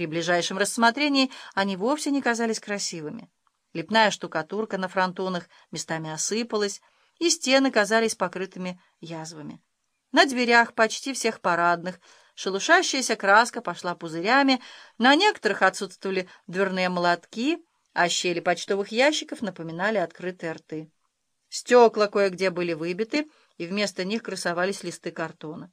При ближайшем рассмотрении они вовсе не казались красивыми. Лепная штукатурка на фронтонах местами осыпалась, и стены казались покрытыми язвами. На дверях почти всех парадных шелушащаяся краска пошла пузырями, на некоторых отсутствовали дверные молотки, а щели почтовых ящиков напоминали открытые рты. Стекла кое-где были выбиты, и вместо них красовались листы картона.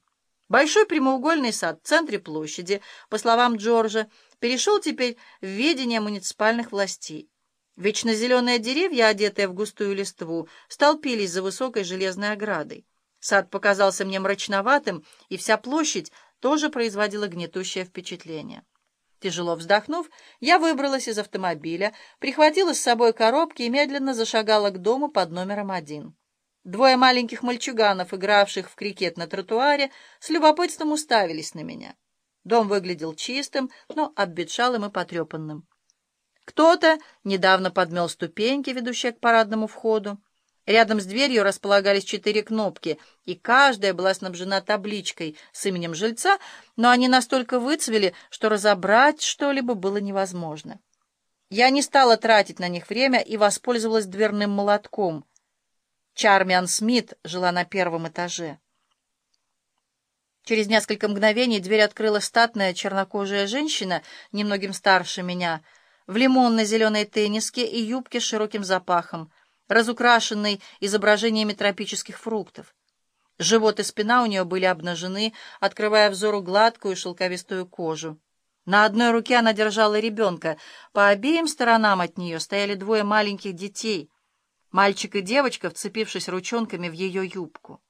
Большой прямоугольный сад в центре площади, по словам Джорджа, перешел теперь в ведение муниципальных властей. Вечно зеленые деревья, одетые в густую листву, столпились за высокой железной оградой. Сад показался мне мрачноватым, и вся площадь тоже производила гнетущее впечатление. Тяжело вздохнув, я выбралась из автомобиля, прихватила с собой коробки и медленно зашагала к дому под номером один. Двое маленьких мальчуганов, игравших в крикет на тротуаре, с любопытством уставились на меня. Дом выглядел чистым, но обветшалым и потрепанным. Кто-то недавно подмел ступеньки, ведущие к парадному входу. Рядом с дверью располагались четыре кнопки, и каждая была снабжена табличкой с именем жильца, но они настолько выцвели, что разобрать что-либо было невозможно. Я не стала тратить на них время и воспользовалась дверным молотком. Чармиан Смит жила на первом этаже. Через несколько мгновений дверь открыла статная чернокожая женщина, немногим старше меня — в лимонно-зеленой тенниске и юбке с широким запахом, разукрашенной изображениями тропических фруктов. Живот и спина у нее были обнажены, открывая взору гладкую шелковистую кожу. На одной руке она держала ребенка, по обеим сторонам от нее стояли двое маленьких детей, мальчик и девочка, вцепившись ручонками в ее юбку.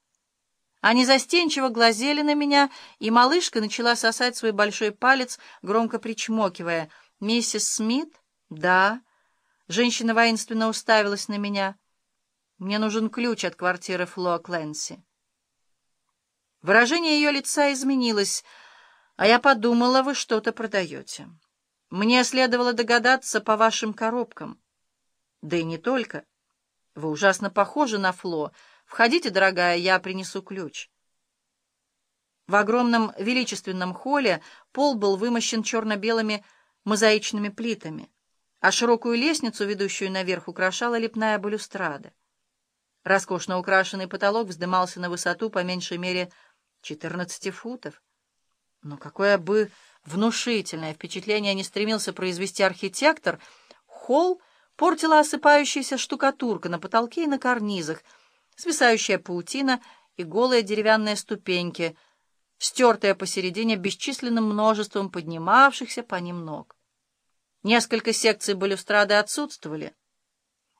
Они застенчиво глазели на меня, и малышка начала сосать свой большой палец, громко причмокивая — «Миссис Смит?» «Да». Женщина воинственно уставилась на меня. «Мне нужен ключ от квартиры Фло Кленси». Выражение ее лица изменилось, а я подумала, вы что-то продаете. Мне следовало догадаться по вашим коробкам. Да и не только. Вы ужасно похожи на Фло. Входите, дорогая, я принесу ключ. В огромном величественном холле пол был вымощен черно-белыми мозаичными плитами, а широкую лестницу, ведущую наверх, украшала лепная балюстрада. Роскошно украшенный потолок вздымался на высоту по меньшей мере 14 футов. Но какое бы внушительное впечатление не стремился произвести архитектор, холл портила осыпающаяся штукатурка на потолке и на карнизах, свисающая паутина и голые деревянные ступеньки — стертая посередине бесчисленным множеством поднимавшихся по ним ног. Несколько секций балюстрады отсутствовали.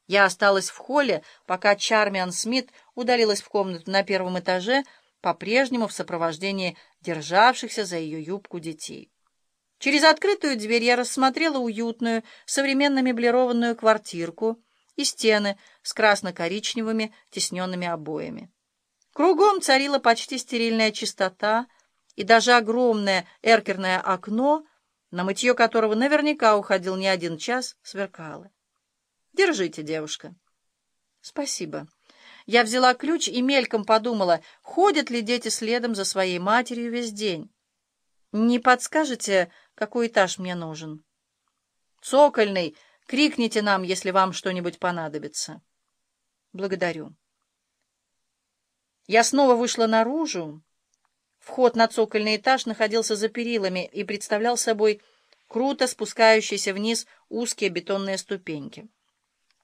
Я осталась в холле, пока Чармиан Смит удалилась в комнату на первом этаже, по-прежнему в сопровождении державшихся за ее юбку детей. Через открытую дверь я рассмотрела уютную, современно меблированную квартирку и стены с красно-коричневыми тесненными обоями. Кругом царила почти стерильная чистота, и даже огромное эркерное окно, на мытье которого наверняка уходил не один час, сверкало. «Держите, девушка». «Спасибо». Я взяла ключ и мельком подумала, ходят ли дети следом за своей матерью весь день. «Не подскажете, какой этаж мне нужен?» «Цокольный. Крикните нам, если вам что-нибудь понадобится». «Благодарю». Я снова вышла наружу. Вход на цокольный этаж находился за перилами и представлял собой круто спускающиеся вниз узкие бетонные ступеньки.